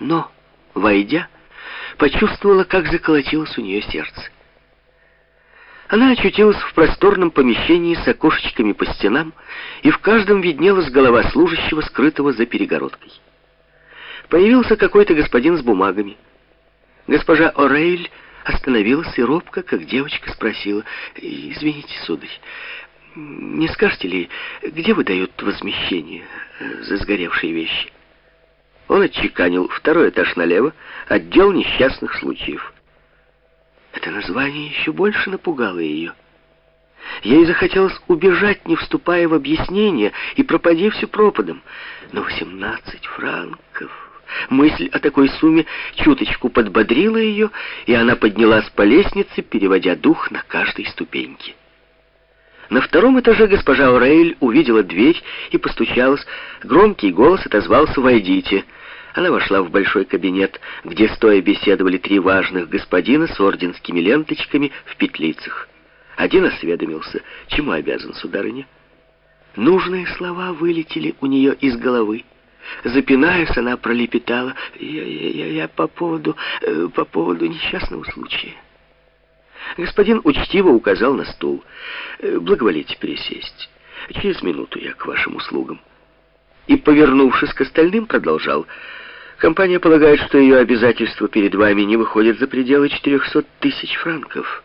Но, войдя, почувствовала, как заколотилось у нее сердце. Она очутилась в просторном помещении с окошечками по стенам, и в каждом виднелась голова служащего, скрытого за перегородкой. Появился какой-то господин с бумагами. Госпожа О'Рейль остановилась и робко, как девочка, спросила, «Извините, сударь, не скажете ли, где выдают возмещение за сгоревшие вещи?» Он отчеканил второй этаж налево, отдел несчастных случаев. Это название еще больше напугало ее. Ей захотелось убежать, не вступая в объяснение, и пропади все пропадом. Но 18 франков... Мысль о такой сумме чуточку подбодрила ее, и она поднялась по лестнице, переводя дух на каждой ступеньке. На втором этаже госпожа Урейль увидела дверь и постучалась. Громкий голос отозвался «Войдите». Она вошла в большой кабинет, где стоя беседовали три важных господина с орденскими ленточками в петлицах. Один осведомился, чему обязан сударыня. Нужные слова вылетели у нее из головы. Запинаясь, она пролепетала, я, я, я по поводу, э, по поводу несчастного случая. Господин учтиво указал на стул. «Э, «Благоволите пересесть. Через минуту я к вашим услугам». И, повернувшись к остальным, продолжал. Компания полагает, что ее обязательства перед вами не выходят за пределы 400 тысяч франков.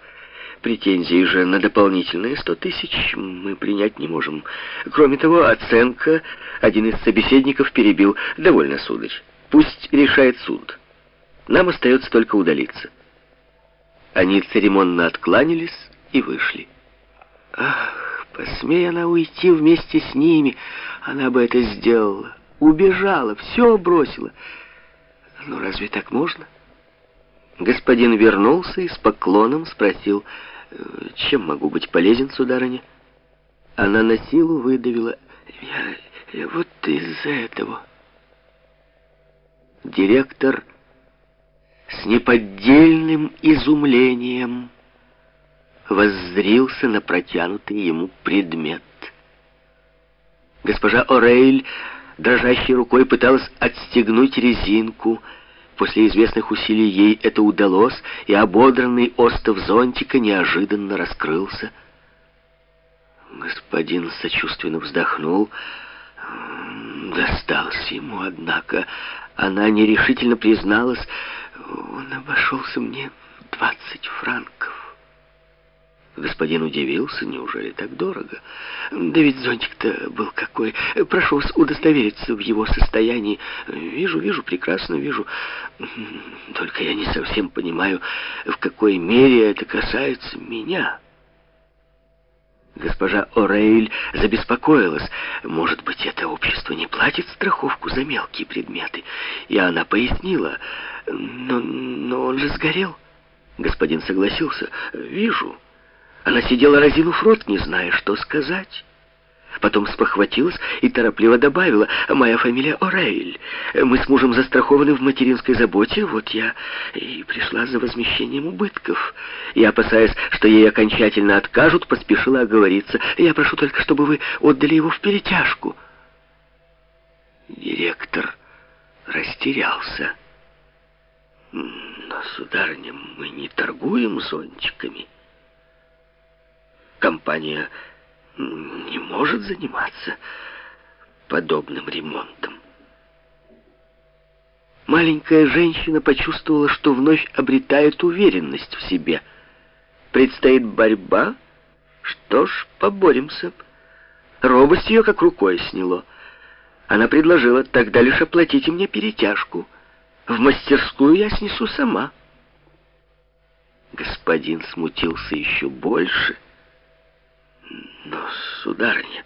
Претензии же на дополнительные 100 тысяч мы принять не можем. Кроме того, оценка один из собеседников перебил. Довольно, сударь. Пусть решает суд. Нам остается только удалиться. Они церемонно откланялись и вышли. Ах, посмея она уйти вместе с ними, она бы это сделала. Убежала, все бросила. Ну, разве так можно? Господин вернулся и с поклоном спросил, «Э, чем могу быть полезен, сударыня? Она на силу выдавила, я, я вот из-за этого. Директор с неподдельным изумлением воззрился на протянутый ему предмет. Госпожа О'Рейль дрожащей рукой пыталась отстегнуть резинку. После известных усилий ей это удалось, и ободранный остов зонтика неожиданно раскрылся. Господин сочувственно вздохнул. Досталось ему, однако. Она нерешительно призналась, он обошелся мне в двадцать франков. Господин удивился, неужели так дорого? Да ведь зонтик-то был какой. Прошу вас удостовериться в его состоянии. Вижу, вижу, прекрасно вижу. Только я не совсем понимаю, в какой мере это касается меня. Госпожа О'Рейль забеспокоилась. Может быть, это общество не платит страховку за мелкие предметы. И она пояснила. Но, но он же сгорел. Господин согласился. Вижу. Она сидела разинув рот, не зная, что сказать. Потом спохватилась и торопливо добавила, «Моя фамилия О'Рейль. Мы с мужем застрахованы в материнской заботе, вот я и пришла за возмещением убытков». И, опасаясь, что ей окончательно откажут, поспешила оговориться. «Я прошу только, чтобы вы отдали его в перетяжку». Директор растерялся. «Но, сударыня, мы не торгуем зонтиками» компания не может заниматься подобным ремонтом. Маленькая женщина почувствовала, что вновь обретает уверенность в себе. Предстоит борьба? Что ж, поборемся. Робость ее как рукой сняло. Она предложила, тогда лишь оплатите мне перетяжку. В мастерскую я снесу сама. Господин смутился еще больше — но, сударыня,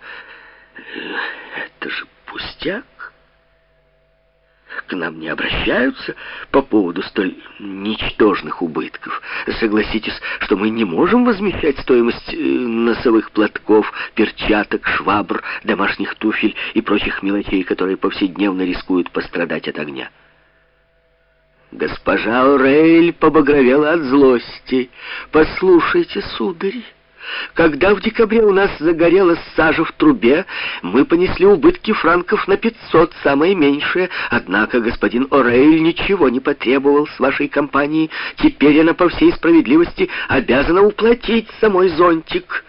это же пустяк. К нам не обращаются по поводу столь ничтожных убытков. Согласитесь, что мы не можем возмещать стоимость э, носовых платков, перчаток, швабр, домашних туфель и прочих мелочей, которые повседневно рискуют пострадать от огня. Госпожа Орель побагровела от злости. «Послушайте, сударь, Когда в декабре у нас загорелась сажа в трубе, мы понесли убытки франков на 500, самое меньшее. Однако господин О'Рейль ничего не потребовал с вашей компании. Теперь она по всей справедливости обязана уплатить самой зонтик».